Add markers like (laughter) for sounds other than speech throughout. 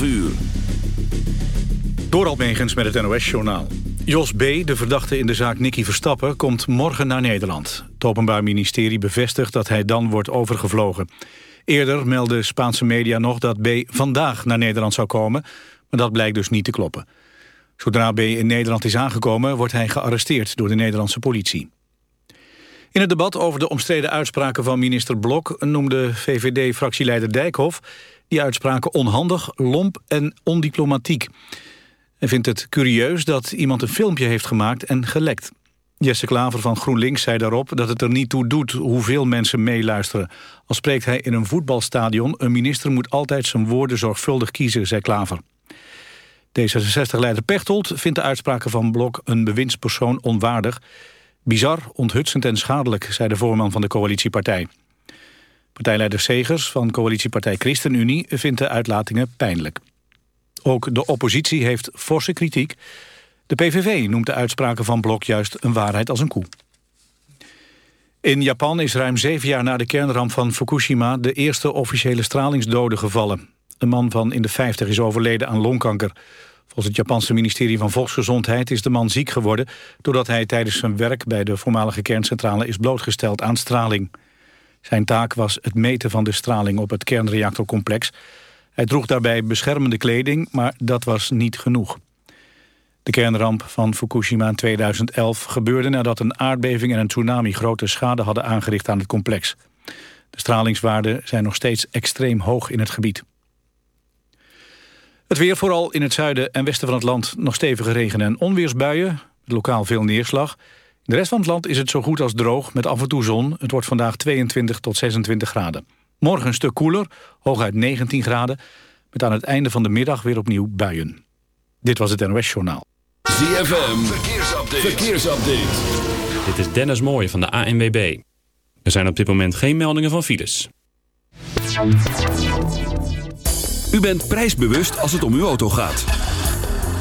12 uur. Door Megens met het NOS-journaal. Jos B., de verdachte in de zaak Nicky Verstappen, komt morgen naar Nederland. Het Openbaar Ministerie bevestigt dat hij dan wordt overgevlogen. Eerder meldde Spaanse media nog dat B. vandaag naar Nederland zou komen... maar dat blijkt dus niet te kloppen. Zodra B. in Nederland is aangekomen, wordt hij gearresteerd door de Nederlandse politie. In het debat over de omstreden uitspraken van minister Blok... noemde VVD-fractieleider Dijkhoff die uitspraken onhandig, lomp en ondiplomatiek. Hij vindt het curieus dat iemand een filmpje heeft gemaakt en gelekt. Jesse Klaver van GroenLinks zei daarop dat het er niet toe doet hoeveel mensen meeluisteren. Al spreekt hij in een voetbalstadion, een minister moet altijd zijn woorden zorgvuldig kiezen, zei Klaver. D66-leider Pechtold vindt de uitspraken van Blok een bewindspersoon onwaardig. Bizar, onthutsend en schadelijk, zei de voorman van de coalitiepartij. Partijleider Segers van coalitiepartij ChristenUnie vindt de uitlatingen pijnlijk. Ook de oppositie heeft forse kritiek. De PVV noemt de uitspraken van Blok juist een waarheid als een koe. In Japan is ruim zeven jaar na de kernramp van Fukushima... de eerste officiële stralingsdode gevallen. Een man van in de 50 is overleden aan longkanker. Volgens het Japanse ministerie van Volksgezondheid is de man ziek geworden... doordat hij tijdens zijn werk bij de voormalige kerncentrale is blootgesteld aan straling. Zijn taak was het meten van de straling op het kernreactorcomplex. Hij droeg daarbij beschermende kleding, maar dat was niet genoeg. De kernramp van Fukushima in 2011 gebeurde nadat een aardbeving en een tsunami grote schade hadden aangericht aan het complex. De stralingswaarden zijn nog steeds extreem hoog in het gebied. Het weer vooral in het zuiden en westen van het land nog stevige regen- en onweersbuien. Lokaal veel neerslag. In de rest van het land is het zo goed als droog met af en toe zon. Het wordt vandaag 22 tot 26 graden. Morgen een stuk koeler, hooguit 19 graden. Met aan het einde van de middag weer opnieuw buien. Dit was het NOS Journaal. ZFM, verkeersupdate. verkeersupdate. Dit is Dennis Mooij van de ANWB. Er zijn op dit moment geen meldingen van files. U bent prijsbewust als het om uw auto gaat.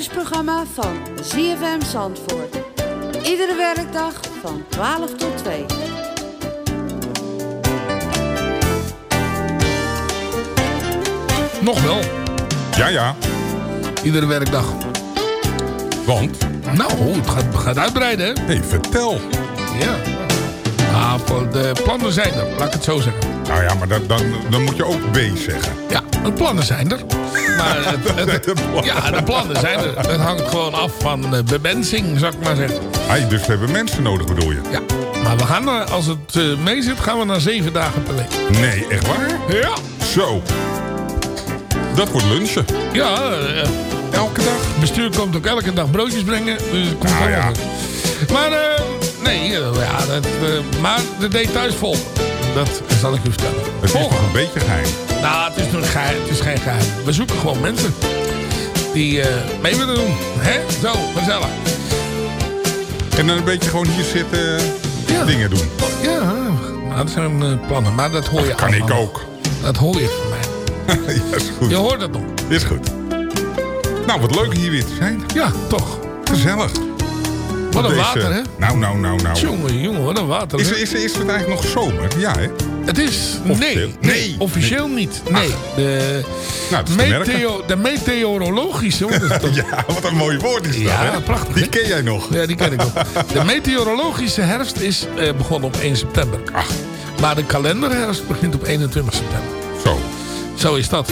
Lunchprogramma van ZFM Zandvoort. Iedere werkdag van 12 tot 2. Nog wel. Ja, ja. Iedere werkdag. Want? Nou, het gaat, gaat uitbreiden, hè? Nee, vertel. Ja. Ah, de plannen zijn er, laat ik het zo zeggen. Nou ja, maar dat, dan, dan moet je ook B zeggen. Ja, de plannen zijn er. Maar het, (laughs) het- ja, de plannen zijn er. Het hangt gewoon af van de bemensing, zou ik maar zeggen. Hey, dus we hebben mensen nodig, bedoel je? Ja. Maar we gaan, er- als het eh, mee zit, gaan we naar zeven dagen per week. Nee, echt waar? Ja. Zo. Dat wordt lunchen. Ja, eh, Elke dag. het bestuur komt ook elke dag broodjes brengen. Dus het komt Nou ja. Maar, eh, nee, ja, dat, maar de details vol. Dat zal ik u vertellen. Het is toch een beetje geheim. Nou, het is, nog geheim, het is geen geheim. We zoeken gewoon mensen die eh, mee willen doen. Hè? Zo, gezellig. En dan een beetje gewoon hier zitten Ja. dingen doen. Ja, nou, dat zijn eh, plannen. Maar dat hoor je Kan ik ook. Dat hoor je van mij. (laughs) ja, is goed. Je hoort het nog. Is goed. Nou, wat leuk hier weer te zijn. Ja, toch. Gezellig. Wat een Deze- water, hè? Nou, nou, nou, nou. Jongen, jongen, wat een water. Is, is, is het eigenlijk nog zomer? Ja, hè? Het is... Officieel? Nee, nee, officieel niet. Nee. De, Nou, meteo, de meteorologische... (laughs) Ja, wat een mooi woord is dat, Ja, hè? prachtig, Die hè? ken jij nog. Ja, die ken ik ook. (laughs) De meteorologische herfst is eh, begonnen op 1 september. Ach, Maar de kalenderherfst begint op 21 september. zo. Zo is dat.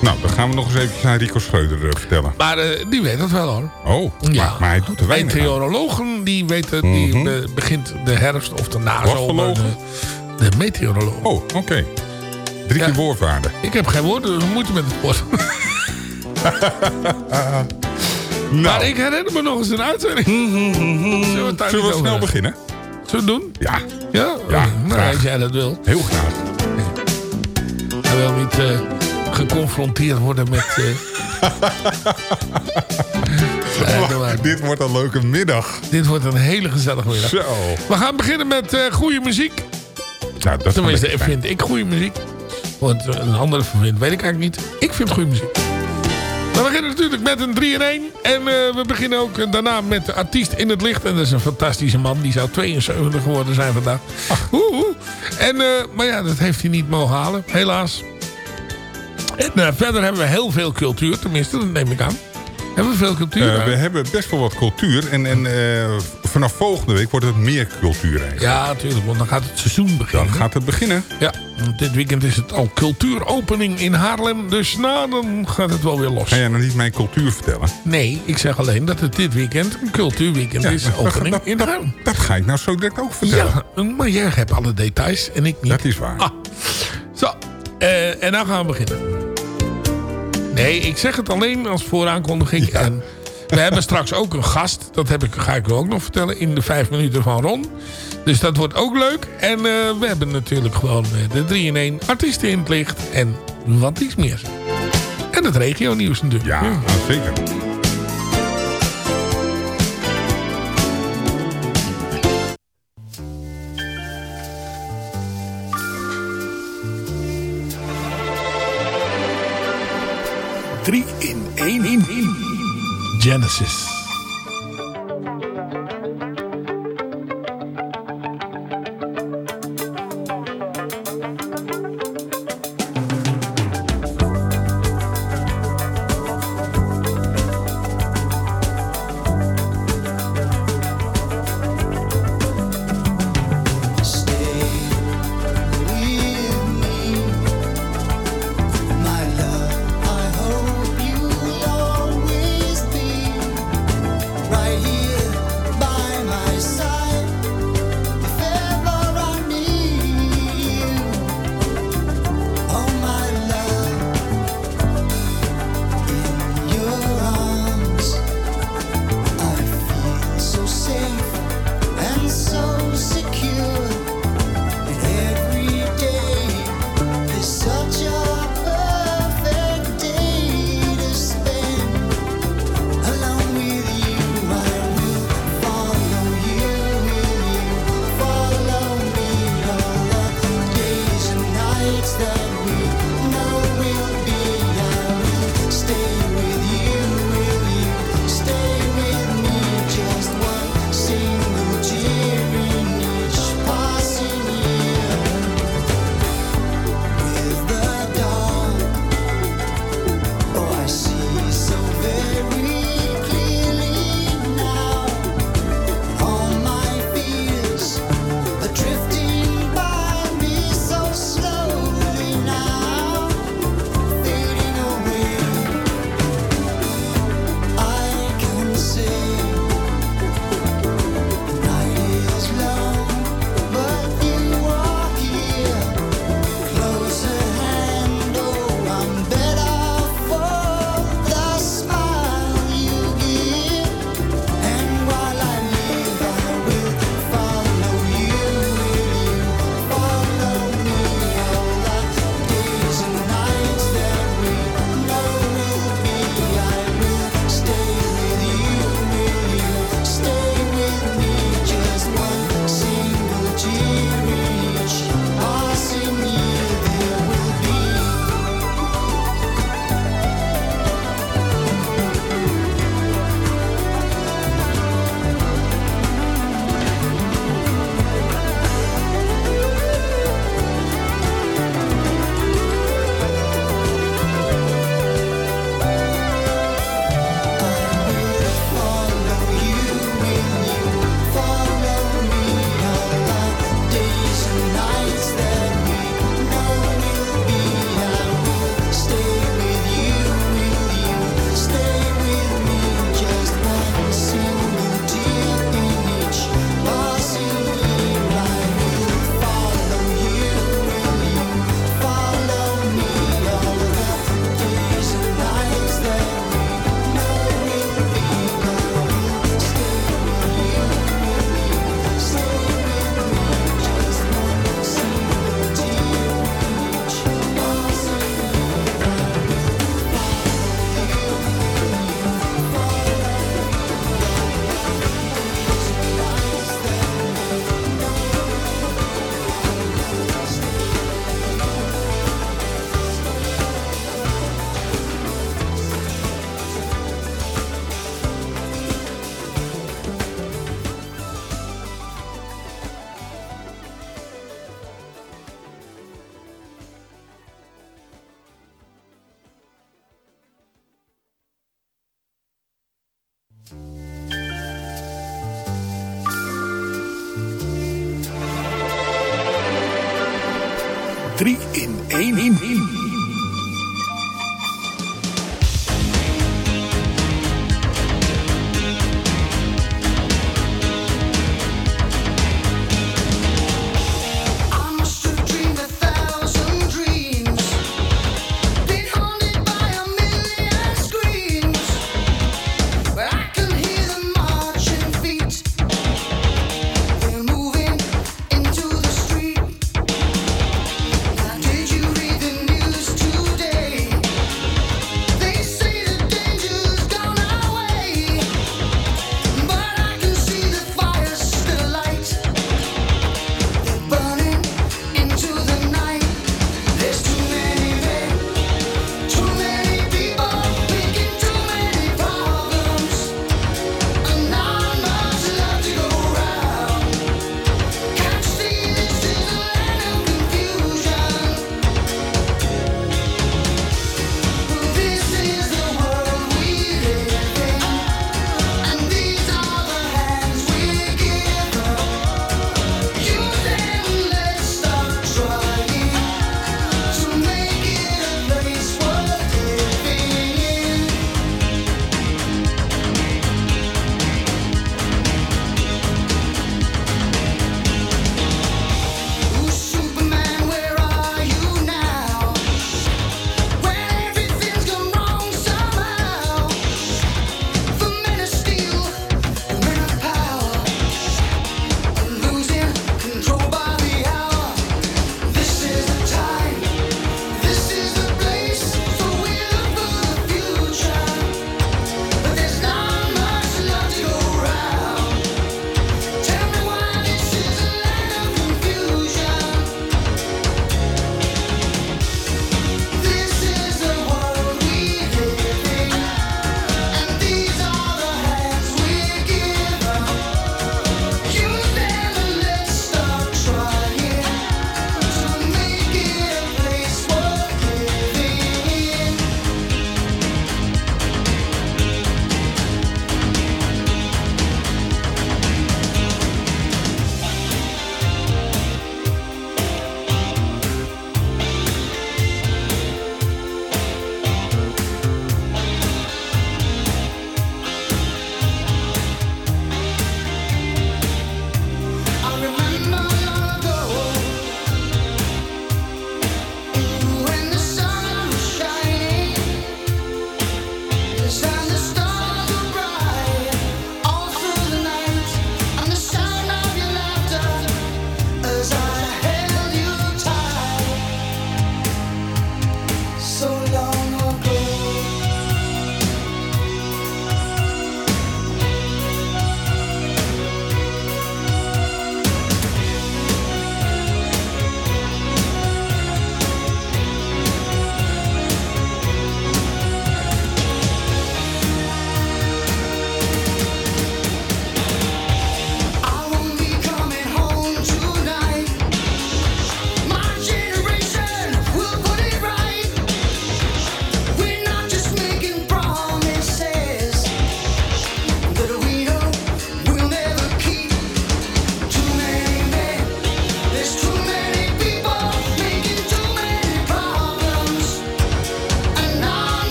Nou, dan gaan we nog eens eventjes aan Rico Schreuder eh, vertellen. Maar eh, die weet het wel hoor. Oh, maar, maar hij doet er weinig. Meteorologen die weten, die Mhm. begint de herfst of de nazomer. De, meteoroloog. Oh, oké. Drie Ja. keer woordwaarde. Ik heb geen woorden, dus moeite met het woord. (laughs) Nou, Maar ik herinner me nog eens een uitzending. Zullen we het daar zullen we snel beginnen? Zullen we het doen? Ja, Ja? Ja, nou, als jij dat wil. heel graag. Hij wil niet eh, geconfronteerd worden met... eh. (laughs) Dit wordt een leuke middag. Dit wordt een hele gezellige middag. Zo. We gaan beginnen met eh goede muziek. Nou, dat Tenminste, vind ik goede muziek. Want een andere vindt, weet ik eigenlijk niet. Ik vind goede muziek. We beginnen natuurlijk met een 3 in 1. En eh, we beginnen ook eh, daarna met de artiest in het licht. En dat is een fantastische man. Die zou 72 geworden zijn vandaag. Oeh, oeh. En, eh, maar ja, dat heeft hij niet mogen halen. Helaas. En verder hebben we heel veel cultuur. Tenminste, dat neem ik aan. Hebben we veel cultuur? We hebben best wel wat cultuur. En, en vanaf volgende week wordt het meer cultuur eigenlijk. Ja, natuurlijk. Want dan gaat het seizoen beginnen. Dan gaat het beginnen. Ja, want dit weekend is het al cultuuropening in Haarlem. Dus nou, dan gaat het wel weer los. Ga jij nou niet mijn cultuur vertellen? Nee, ik zeg alleen dat het dit weekend een cultuurweekend Ja, is. dat- Opening dat- in Haarlem. Dat ga ik nou zo direct ook vertellen. Ja, maar jij hebt alle details en ik niet. Dat is waar. Ah, zo, eh, en nou gaan we beginnen. Nee, ik zeg het alleen als vooraankondiging. En we hebben straks ook een gast. Dat heb ik, ga ik u ook nog vertellen in de vijf minuten van Ron. Dus dat wordt ook leuk. En eh, we hebben natuurlijk gewoon eh, de 3 in 1 artiesten in het licht. En wat iets meer. En het regio nieuws natuurlijk. Ja, nou, zeker. Drie in één in. Genesis.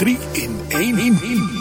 3 in 1.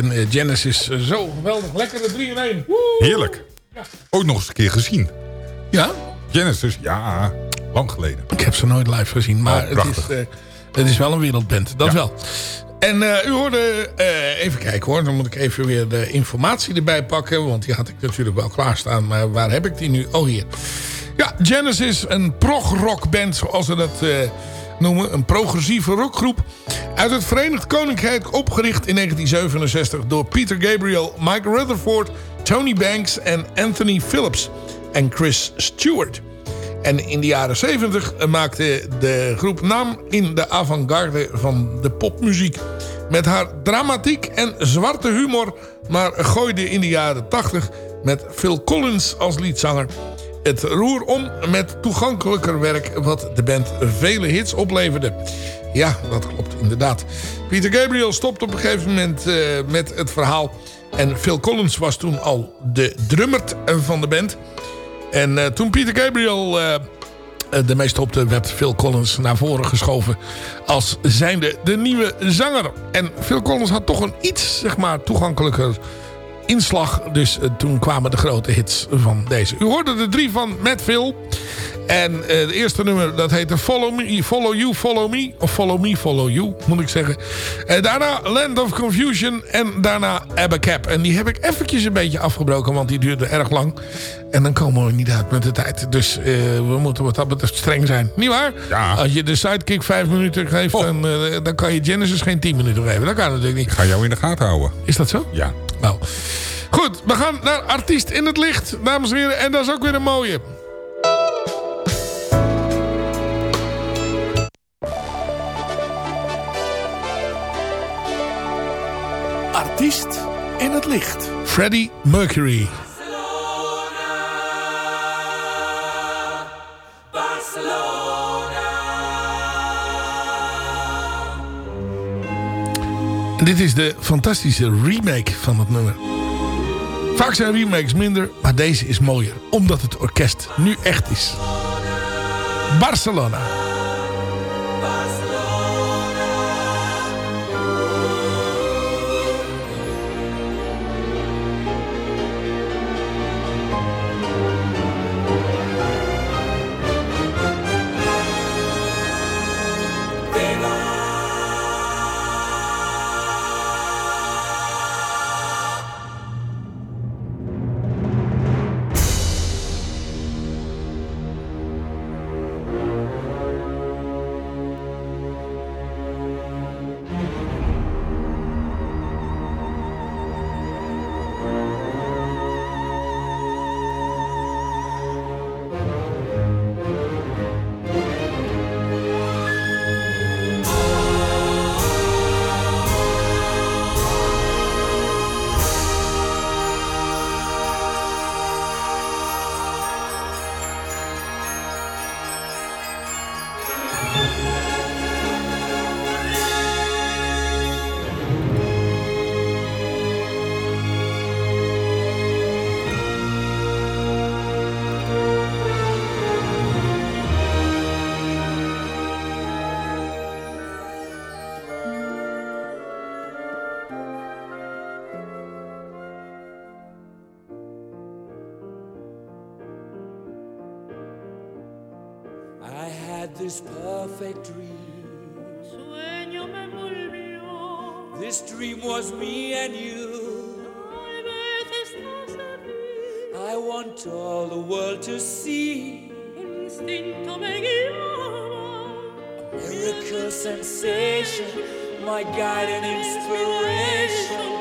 Van eh, Genesis. Zo, geweldig. Lekkere 3 in 1. Heerlijk. Ook nog eens een keer gezien. Ja, Genesis, ja, lang geleden. ik heb ze nooit live gezien. Maar Oh, het, is, eh, het is wel een wereldband. Dat Ja. wel. En eh, u hoorde, even kijken hoor. Dan moet ik even weer de informatie erbij pakken. Want die had ik natuurlijk wel klaarstaan. Maar waar heb ik die nu? Oh, hier. Ja, Genesis, een prog-rockband zoals ze dat noemen. Een progressieve rockgroep. Uit het Verenigd Koninkrijk opgericht in 1967 door Peter Gabriel, Mike Rutherford, Tony Banks en Anthony Phillips. En Chris Stewart. En in de jaren 70 maakte de groep naam in de avant-garde van de popmuziek. Met haar dramatiek en zwarte humor, maar gooide in de jaren 80 met Phil Collins als liedzanger het roer om met toegankelijker werk wat de band vele hits opleverde. Ja, dat klopt inderdaad. Peter Gabriel stopte op een gegeven moment eh, met het verhaal. En Phil Collins was toen al de drummer van de band. En eh, toen Peter Gabriel eh de meest stopte, werd Phil Collins naar voren geschoven als zijnde de nieuwe zanger. En Phil Collins had toch een iets, zeg maar, toegankelijker inslag. Dus eh, toen kwamen de grote hits van deze. U hoorde de drie van Matt Phil. En eh het eerste nummer, dat heette Follow Me, Follow You, Follow Me. Of Follow Me, Follow You, moet ik zeggen. En daarna Land of Confusion. En daarna Abba Cap. En die heb ik eventjes een beetje afgebroken, want die duurde erg lang. En dan komen we niet uit met de tijd. Dus eh, we moeten wat dat betreft streng zijn. Niet waar? Ja. Als je de sidekick vijf minuten geeft, Oh. dan, eh, dan kan je Genesis geen tien minuten geven. Dat kan natuurlijk niet. Ik ga jou in de gaten houden. Is dat zo? Ja. Nou, goed. We gaan naar Artiest in het Licht, dames en heren. En dat is ook weer een mooie. Artiest in het licht. Freddie Mercury. Dit is de fantastische remake van het nummer. Vaak zijn remakes minder, maar deze is mooier. Omdat het orkest nu echt is. Barcelona. This dream was me and you. I want all the world to see. Guiaba. Miracle sensation, my guide and inspiration.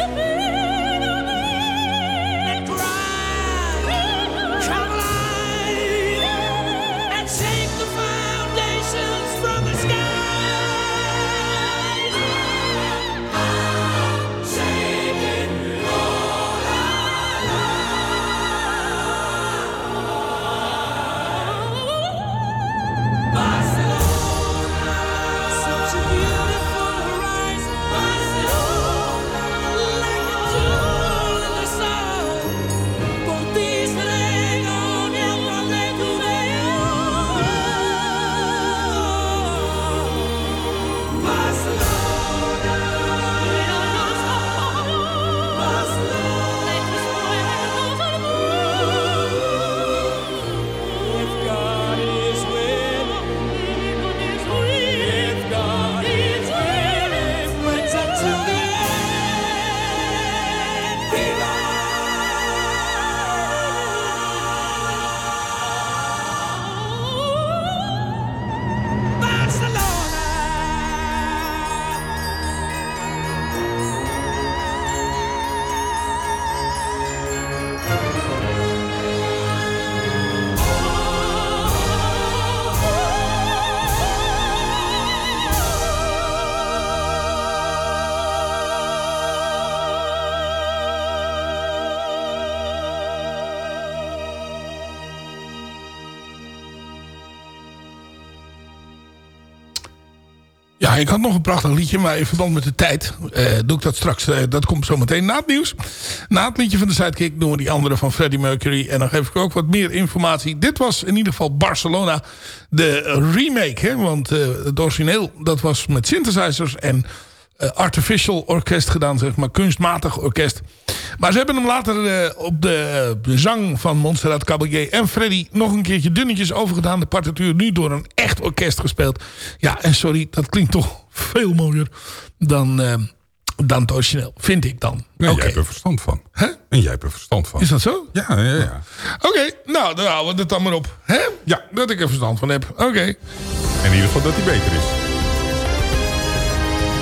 Woohoo! (laughs) Ik had nog een prachtig liedje, maar in verband met de tijd eh, doe ik dat straks. eh, dat komt zometeen na het nieuws. Na het liedje van de Sidekick doen we die andere van Freddie Mercury. En dan geef ik ook wat meer informatie. Dit was in ieder geval Barcelona, de remake. Hè? Want eh, het origineel, dat was met synthesizers en artificial orkest gedaan, zeg maar. Kunstmatig orkest. Maar ze hebben hem later eh, op de, de zang van Montserrat Caballé en Freddy nog een keertje dunnetjes overgedaan. De partituur nu door een echt orkest gespeeld. Ja, en sorry, dat klinkt toch (laughs) veel mooier dan, eh, dan het origineel. Vind ik dan. Nee, Oké. jij hebt er verstand van. Hè? En jij hebt er verstand van. Is dat zo? Ja, ja, ja. Oké, nou, dan houden we het dan maar op. Hè? Ja. Dat ik er verstand van heb. Oké. En in ieder geval dat hij beter is.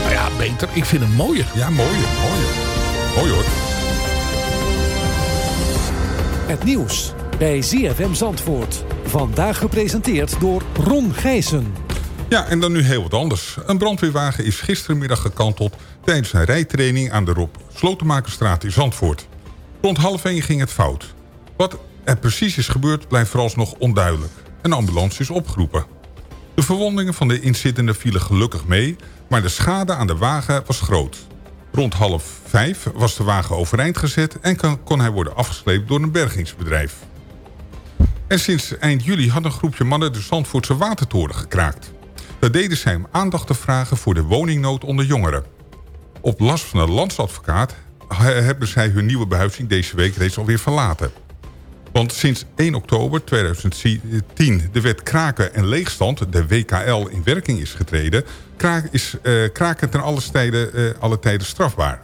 Nou ja, beter. Ik vind hem mooier. Ja, mooier, mooier. Mooi hoor. Het nieuws bij ZFM Zandvoort. Vandaag gepresenteerd door Ron Gijssen. Ja, en dan nu heel wat anders. Een brandweerwagen is gistermiddag gekanteld... tijdens een rijtraining aan de Rob Slotenmakerstraat in Zandvoort. Rond half één ging het fout. Wat er precies is gebeurd blijft vooralsnog onduidelijk. Een ambulance is opgeroepen. De verwondingen van de inzittenden vielen gelukkig mee... maar de schade aan de wagen was groot. Rond half vijf was de wagen overeind gezet... en kon hij worden afgesleept door een bergingsbedrijf. En sinds eind juli had een groepje mannen de Zandvoortse watertoren gekraakt. Dat deden zij om aandacht te vragen voor de woningnood onder jongeren. Op last van de landsadvocaat he- hebben zij hun nieuwe behuizing deze week reeds alweer verlaten. Want sinds 1 oktober 2010 de wet kraken en leegstand, de WKL, in werking is getreden... is eh, kraken ten alle tijden, eh, alle tijden strafbaar.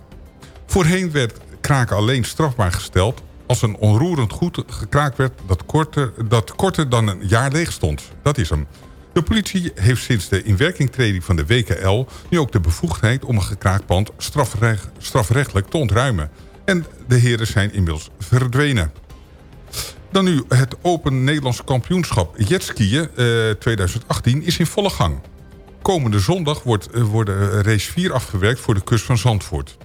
Voorheen werd kraken alleen strafbaar gesteld als een onroerend goed gekraakt werd dat korter, dat korter dan een jaar leeg stond. Dat is hem. De politie heeft sinds de inwerkingtreding van de WKL nu ook de bevoegdheid om een gekraakt pand strafrecht, strafrechtelijk te ontruimen. En de heren zijn inmiddels verdwenen. Dan nu het Open Nederlands Kampioenschap Jetskiën eh, 2018 is in volle gang. Komende zondag wordt, eh, worden race 4 afgewerkt voor de kust van Zandvoort.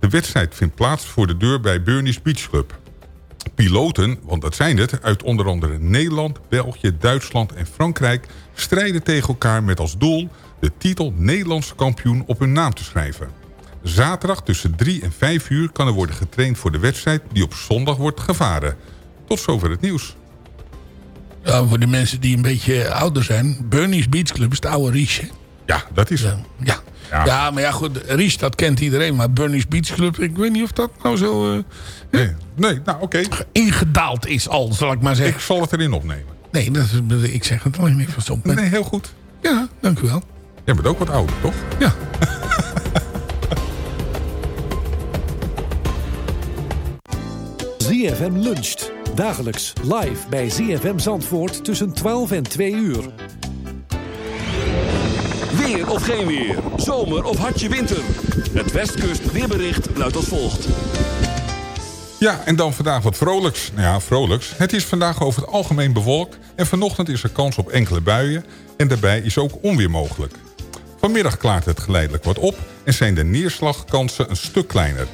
De wedstrijd vindt plaats voor de deur bij Burnies Beach Club. Piloten, want dat zijn het, uit onder andere Nederland, België, Duitsland en Frankrijk... strijden tegen elkaar met als doel de titel Nederlandse kampioen op hun naam te schrijven. Zaterdag tussen 3 en 5 uur kan er worden getraind voor de wedstrijd die op zondag wordt gevaren. Tot zover het nieuws. Ja, voor de mensen die een beetje ouder zijn. Bernie's Beach Club is het oude Riche. Ja, dat is ja. ja. Ja. maar ja, goed, Ries, dat kent iedereen. Maar Bernie's Beach Club, ik weet niet of dat nou zo... Eh, nee. nee, nou oké. Ingedaald is al, zal ik maar zeggen. Ik zal het erin opnemen. Nee, dat, ik zeg het alleen maar van zo. Nee, heel goed. Ja, dank u wel. Jij bent ook wat ouder, toch? Ja. (laughs) ZFM luncht. Dagelijks live bij ZFM Zandvoort tussen 12 en 2 uur. Weer of geen weer. Zomer of hartje winter. Het Westkust weerbericht luidt als volgt. Ja, en dan vandaag wat vrolijks. Nou ja, vrolijks. Het is vandaag over het algemeen bewolkt... en vanochtend is er kans op enkele buien... en daarbij is ook onweer mogelijk. Vanmiddag klaart het geleidelijk wat op... en zijn de neerslagkansen een stuk kleiner.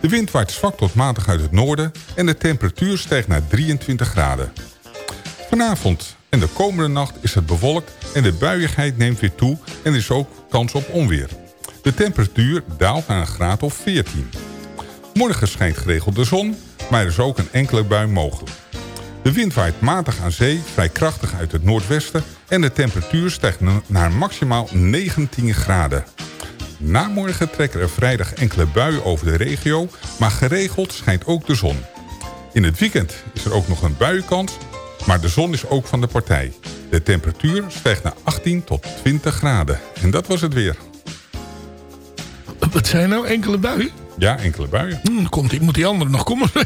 De wind waait zwak tot matig uit het noorden... en de temperatuur stijgt naar 23 graden. Vanavond en de komende nacht is het bewolkt... en de buiigheid neemt weer toe en is ook kans op onweer. De temperatuur daalt naar een graad of 14. Morgen schijnt geregeld de zon, maar er is ook een enkele bui mogelijk. De wind waait matig aan zee, vrij krachtig uit het noordwesten... en de temperatuur stijgt na- naar maximaal 19 graden. Na morgen trekken er vrijdag enkele buien over de regio... maar geregeld schijnt ook de zon. In het weekend is er ook nog een buienkans... maar de zon is ook van de partij. De temperatuur stijgt naar 18 tot 20 graden. En dat was het weer. Wat zijn nou enkele buien? Ja, enkele buien. Hm, komt die, moet die andere nog komen? (laughs)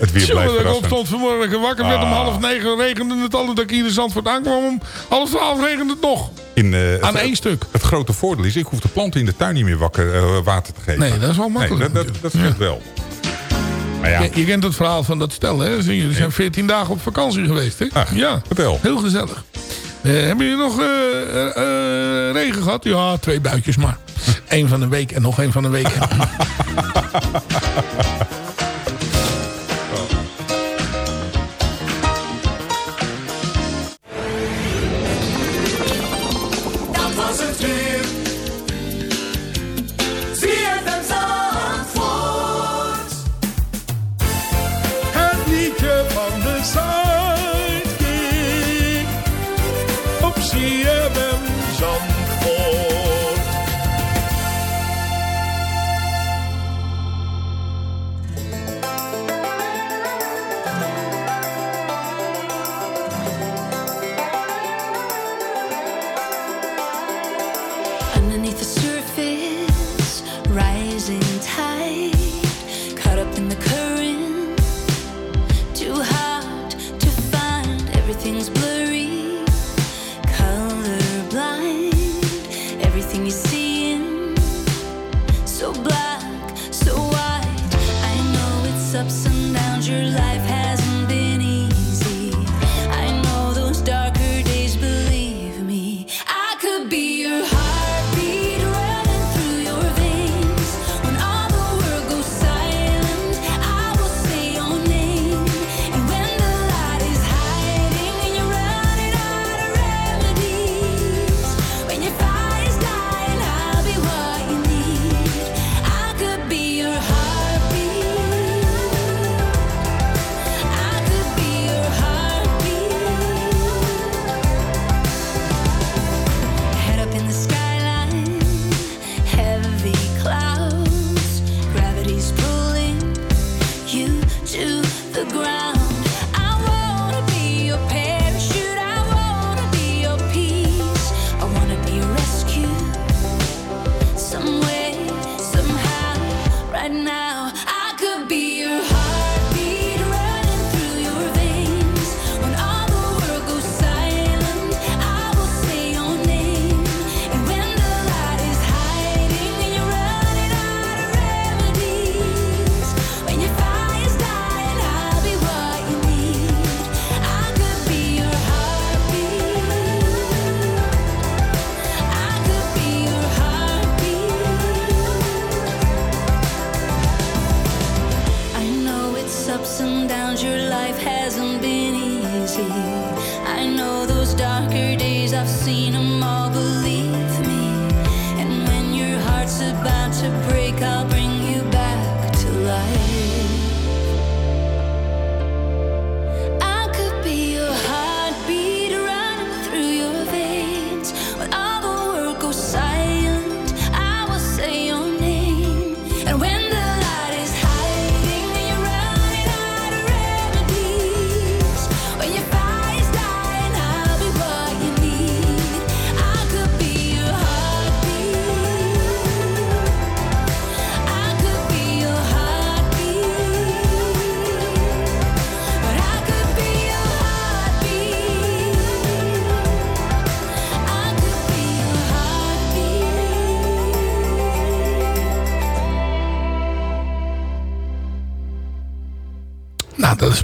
Het weer blijft dat ik opstond vanmorgen wakker werd om Ah. half negen regende het al. Dat ik hier in Zandvoort aankwam om half twaalf regende het nog. In, eh, Aan het, één stuk. Het grote voordeel is, ik hoef de planten in de tuin niet meer wakker, eh, water te geven. Nee, dat is wel makkelijk Nee, dat, dat, dat scheelt wel. Maar ja, Je, je kent het verhaal van dat stel, hè? Ze jullie zijn 14 dagen op vakantie geweest, hè? Ach, ja, vertel. heel gezellig. Eh, hebben jullie nog regen gehad? Ja, twee buitjes maar. (laughs) Eén van een week en nog één van een week. (laughs)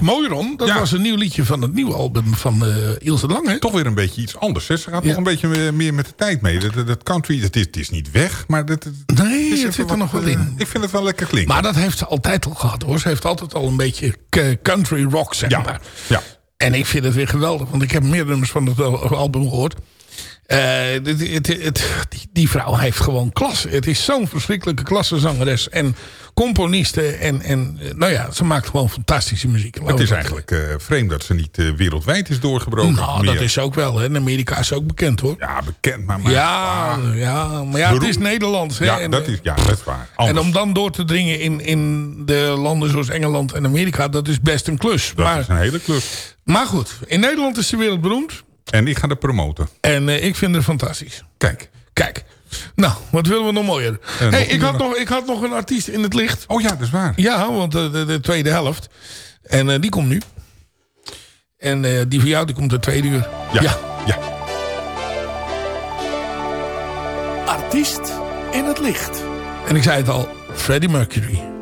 Mooi, Ron. Dat Ja. was een nieuw liedje van het nieuwe album van eh Ilse Lange. Toch weer een beetje iets anders. Hè? Ze gaat Ja. toch een beetje meer- met de tijd mee. Dat, dat country, dat is, het is niet weg, maar dat, dat- Nee, het zit er wat, nog wel eh, in. Ik vind het wel lekker klinken. Maar dat heeft ze altijd al gehad, hoor. Ze heeft altijd al een beetje country rock, zeg ja, maar. ja. En ik vind het weer geweldig, want ik heb meer nummers van het al- album gehoord. Eh, dit- het- het- die, die vrouw heeft gewoon klasse. Het is zo'n verschrikkelijke klassenzangeres en componiste. En, en eh, nou ja, ze maakt gewoon fantastische muziek. Het is eigenlijk eh, vreemd dat ze niet wereldwijd is doorgebroken. Nou, Meer- dat is ook wel. Hè. In Amerika is ze ook bekend, hoor. Ja, bekend, maar... maar Ja, ah, ja, maar ja, het is. Nederlands. Hè. Ja, En, dat is, ja, dat is waar. En om dan door te dringen in, in de landen zoals Engeland en Amerika, dat is best een klus. dat maar, is een hele klus. maar goed, in Nederland is ze wereldberoemd. En ik ga de promoten. En eh, ik vind het fantastisch. Kijk. Kijk. Nou, wat willen we nog mooier? nog hey, ik, had nog, ik had nog een artiest in het licht. Oh ja, dat is waar. Ja, want de, de, de tweede helft. En eh, die komt nu. En eh, die van jou die komt de tweede uur. Ja. ja. Artiest in het licht. En ik zei het al, Freddie Mercury.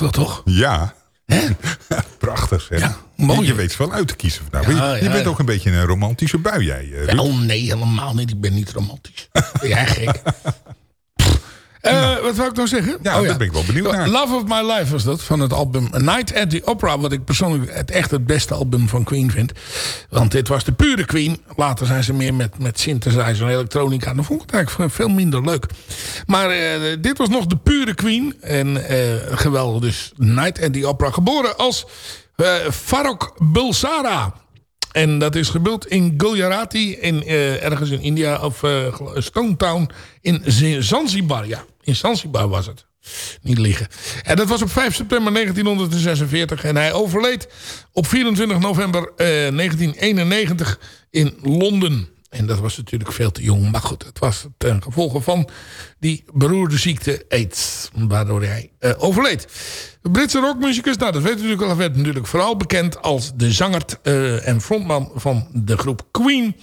Prachtig toch? Ja. (laughs) Prachtig, hè? mooi. Je, je weet wel uit te kiezen. Nou, Ja, je, je ja. bent ook een beetje een romantische bui, jij, Ruud. Wel, nee, helemaal niet. Ik ben niet romantisch. Ben jij gek? (laughs) Eh, wat wou ik nou zeggen? Ja, daar ben ik wel benieuwd naar. Love of My Life was dat, van het album A Night at the Opera. Wat ik persoonlijk het echt het beste album van Queen vind. Want dit was de pure Queen. Later zijn ze meer met, met synthesizer en elektronica. Dan vond ik het eigenlijk veel minder leuk. Maar eh, dit was nog de pure Queen. En eh, geweldig dus. Night at the Opera. Geboren als Farrokh Bulsara. En dat is gebeeld in Gujarati, in, eh, ergens in India, of eh, Stone Town in Zanzibar. Ja, in Zanzibar was het. Niet liggen. En dat was op 5 september 1946. En hij overleed op 24 november eh, 1991 in Londen. En dat was natuurlijk veel te jong. Maar goed, het was ten gevolge van die beroerde ziekte AIDS. Waardoor hij eh, overleed. Britse rockmuzikus, nou dat weet u natuurlijk al. Werd natuurlijk vooral bekend als de zanger eh, en frontman van de groep Queen.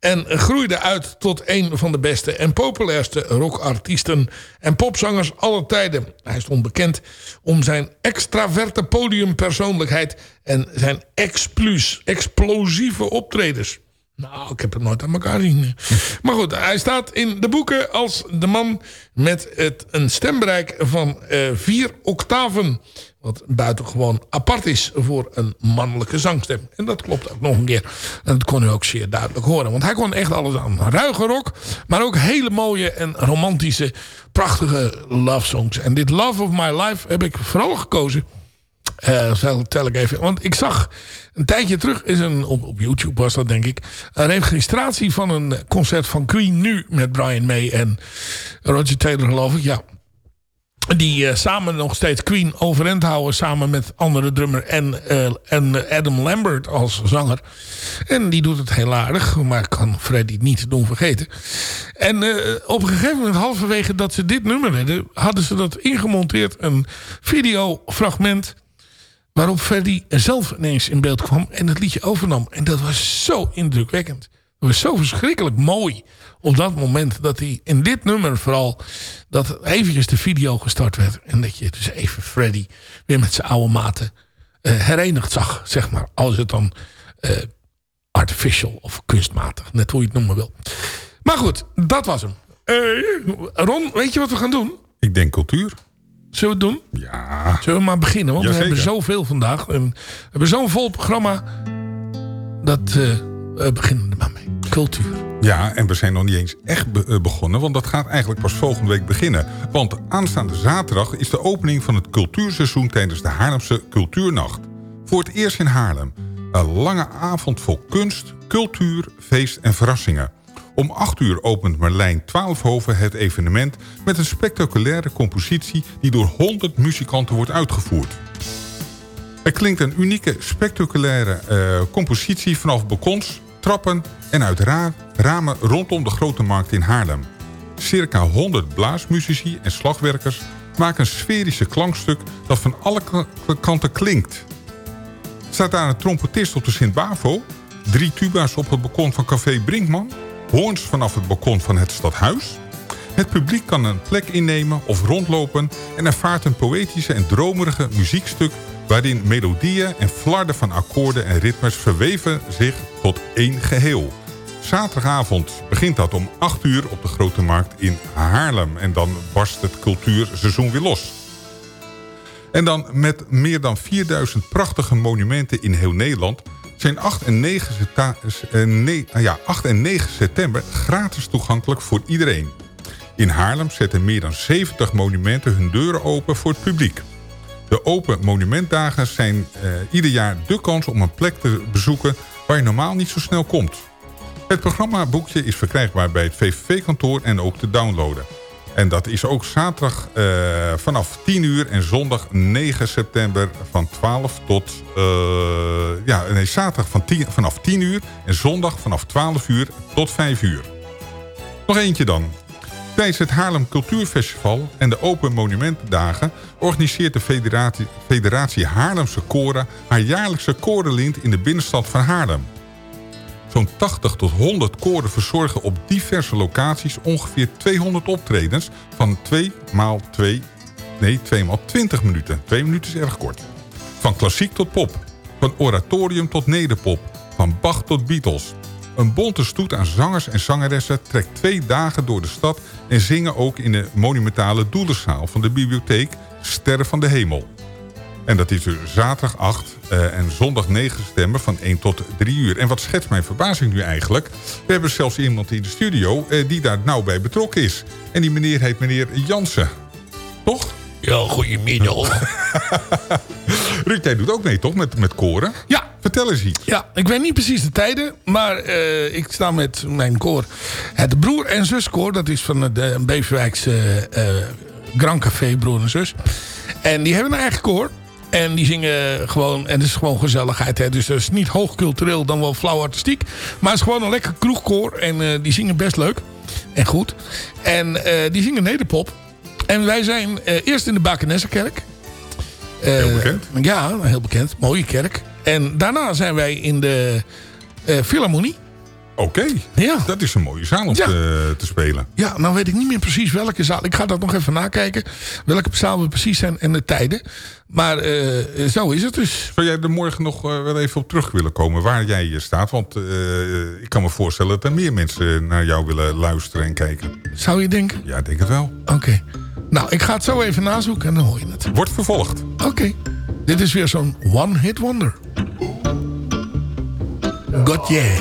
En groeide uit tot een van de beste en populairste rockartiesten en popzangers aller tijden. Hij stond bekend om zijn extraverte podiumpersoonlijkheid en zijn explus, explosieve optredens. Nou, ik heb het nooit aan elkaar zien. Maar goed, hij staat in de boeken als de man met het, een stembereik van eh, vier octaven. Wat buitengewoon apart is voor een mannelijke zangstem. En dat klopt ook nog een keer. En dat kon u ook zeer duidelijk horen. Want hij kon echt alles aan. Ruige rock, maar ook hele mooie en romantische, prachtige love songs. En dit Love of My Life heb ik vooral gekozen eh zal tel ik even. Want ik zag een tijdje terug, is een, op, op YouTube was dat denk ik, een registratie van een concert van Queen nu met Brian May en Roger Taylor geloof ik. Ja. Die eh, samen nog steeds Queen overeind houden. Samen met andere drummer en, eh, en Adam Lambert als zanger. En die doet het heel aardig. Maar kan Freddy niet doen vergeten. En op een gegeven moment halverwege dat ze dit nummer deden... hadden ze dat ingemonteerd. Een videofragment waarop Freddy zelf ineens in beeld kwam en het liedje overnam. En dat was zo indrukwekkend. Dat was zo verschrikkelijk mooi op dat moment dat hij in dit nummer vooral... dat eventjes de video gestart werd. En dat je dus even Freddy weer met zijn oude maten eh, herenigd zag, zeg maar. Als het dan eh, artificial of kunstmatig, net hoe je het noemen wil. Maar goed, dat was hem. Eh, Ron, weet je wat we gaan doen? Ik denk cultuur. Zullen we het doen? Ja. Zullen we maar beginnen? Want we hebben zoveel vandaag. En we hebben zo'n vol programma. Dat eh, we beginnen er maar mee. Cultuur. Ja, en we zijn nog niet eens echt be- eh, begonnen, want dat gaat eigenlijk pas volgende week beginnen. Want aanstaande zaterdag is de opening van het cultuurseizoen tijdens de Haarlemse Cultuurnacht. Voor het eerst in Haarlem. Een lange avond vol kunst, cultuur, feest en verrassingen. Om 8 uur opent Marlijn Twaalfhoven het evenement met een spectaculaire compositie die door 100 muzikanten wordt uitgevoerd. Er klinkt een unieke, spectaculaire eh, compositie vanaf balkons, trappen en uit ra- ramen rondom de Grote Markt in Haarlem. Circa 100 blaasmuzici en slagwerkers maken een sferische klankstuk dat van alle kanten klinkt. Staat daar een trompetist op de Sint-Bavo, drie tuba's op het balkon van Café Brinkman, hoorns vanaf het balkon van het stadhuis. Het publiek kan een plek innemen of rondlopen en ervaart een poëtische en dromerige muziekstuk waarin melodieën en flarden van akkoorden en ritmes verweven zich tot één geheel. Zaterdagavond begint dat om 8 uur op de Grote Markt in Haarlem. En dan barst het cultuurseizoen weer los. En dan met meer dan 4000 prachtige monumenten in heel Nederland... zijn 8 en 9, seta- eh, nee, ah ja, 8 en 9 september gratis toegankelijk voor iedereen. In Haarlem zetten meer dan 70 monumenten hun deuren open voor het publiek. De Open Monumentdagen zijn eh, ieder jaar de kans om een plek te bezoeken... waar je normaal niet zo snel komt. Het programmaboekje is verkrijgbaar bij het VVV-kantoor en ook te downloaden. En dat is ook zaterdag eh, vanaf 10 uur en zondag 9 september van 12 tot... eh, ja, nee, zaterdag van 10, vanaf 10 uur en zondag vanaf 12 uur tot 5 uur. Nog eentje dan. Tijdens het Haarlem Cultuurfestival en de Open Monumentendagen... organiseert de Federatie, Federatie Haarlemse Koren... haar jaarlijkse korenlint in de binnenstad van Haarlem. Zo'n 80 tot 100 koren verzorgen op diverse locaties... ongeveer 200 optredens van 2 maal 2... nee, 2 maal 20 minuten. 2 minuten is erg kort. Van klassiek tot pop. Van oratorium tot nederpop. Van Bach tot Beatles. Een bonte stoet aan zangers en zangeressen trekt twee dagen door de stad... en zingen ook in de monumentale doelerszaal van de bibliotheek Sterren van de Hemel. En dat is dus zaterdag 8 eh, en zondag 9 stemmen van 1 tot 3 uur. En wat schetst mijn verbazing nu eigenlijk? We hebben zelfs iemand in de studio eh, die daar nauw bij betrokken is. En die meneer heet meneer Jansen. Toch? Ja, goedemiddag. (laughs) Ruud, jij doet ook mee, toch? Met, met koren? Ja. Vertel eens iets. Ja, ik weet niet precies de tijden, maar eh, ik sta met mijn koor. Het broer- en zuskoor, dat is van de Beverwijkse Grand Café Broer en Zus. En die hebben een eigen koor. En die zingen gewoon, en het is gewoon gezelligheid. Hè? Dus dat is niet hoogcultureel, dan wel flauw artistiek. Maar het is gewoon een lekker kroegkoor. En eh, die zingen best leuk. En goed. En eh, die zingen nederpop. En wij zijn eh, eerst in de Bakenessenkerk. Heel bekend. Ja, heel bekend. Mooie kerk. En daarna zijn wij in de eh Philharmonie. Oké, Ja. dat is een mooie zaal om Ja. te, te spelen. Ja, nou weet ik niet meer precies welke zaal. Ik ga dat nog even nakijken. Welke zaal we precies zijn en de tijden. Maar eh, zo is het dus. Zou jij er morgen nog eh, wel even op terug willen komen waar jij hier staat? Want eh, ik kan me voorstellen dat er meer mensen naar jou willen luisteren en kijken. Zou je denken? Ja, ik denk het wel. Oké. Nou, ik ga het zo even nazoeken en dan hoor je het. Wordt vervolgd. Oké. Dit is weer zo'n one-hit wonder. God yeah.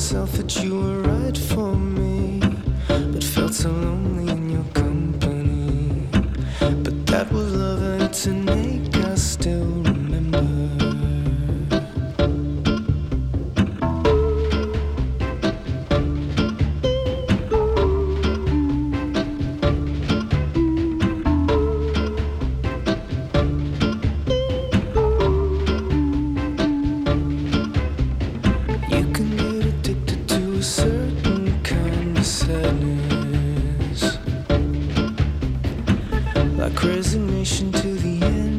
Myself that you were right for me, but felt so lonely Like resignation to the end,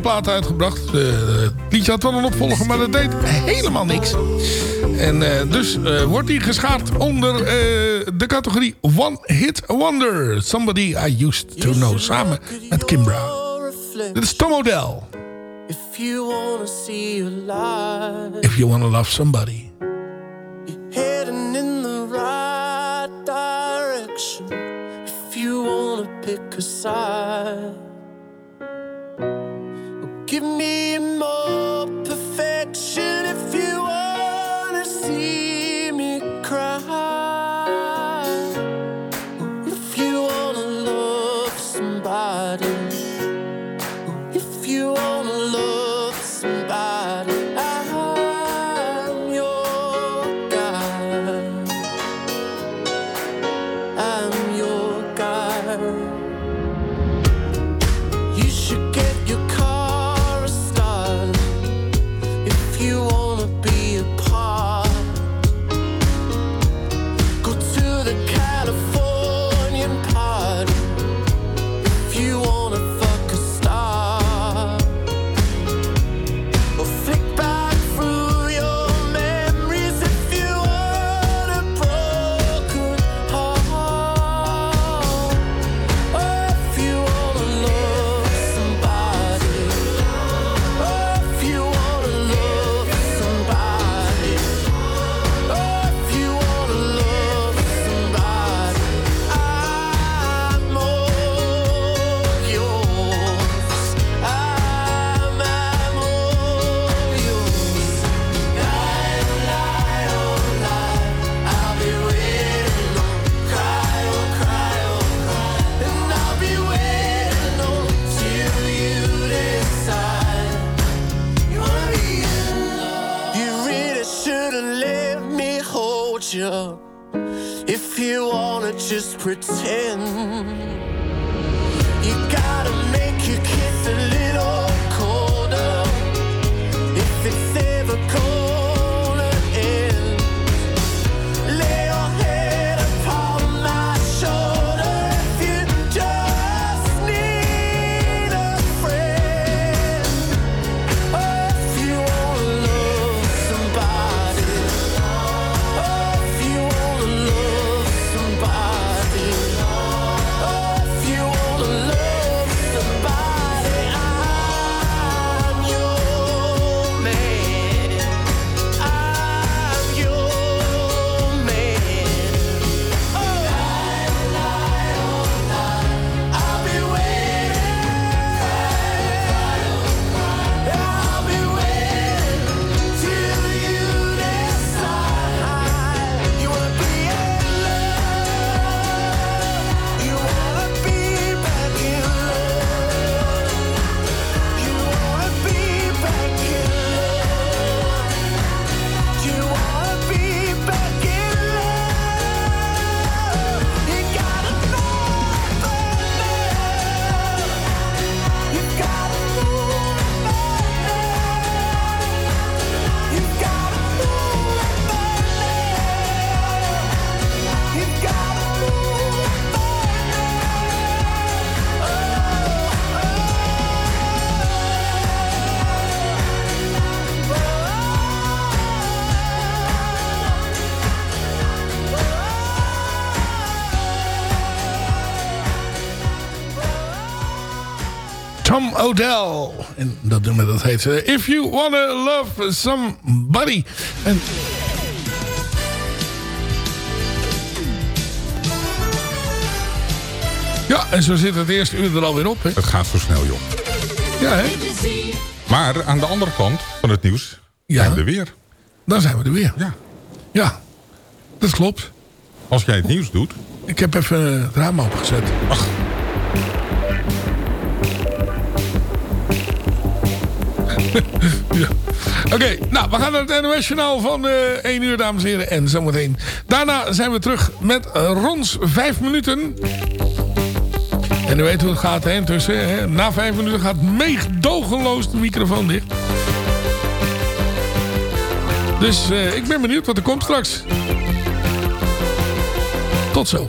Platen uitgebracht. Eh, het liedje had wel een opvolger, maar dat deed helemaal niks. En eh, dus eh, wordt hij geschaard onder de categorie One Hit Wonder. Somebody I Used To Know. Samen met Kimbra. Dit is Tom O'Dell. If you wanna see your life, If You Wanna Love Somebody. O'Dell. En dat nummer dat heet eh, If You Wanna Love Somebody. En Ja, en zo zit het eerste uur er alweer op. Hè? Het gaat zo snel, joh. Ja, hè? Maar aan de andere kant van het nieuws Ja. zijn we er weer. Dan zijn we er weer. Ja. Ja, dat klopt. Als jij het nieuws doet... Ik heb even het raam opgezet. Ach, Oké, nou, we gaan naar het NOS-journaal van eh 1 uur, dames en heren. En zometeen. Daarna zijn we terug met Rons 5 minuten. En u weet hoe het gaat, hè, intussen. Hè? Na 5 minuten gaat meedogenloos de microfoon dicht. Dus eh, ik ben benieuwd wat er komt straks. Tot zo.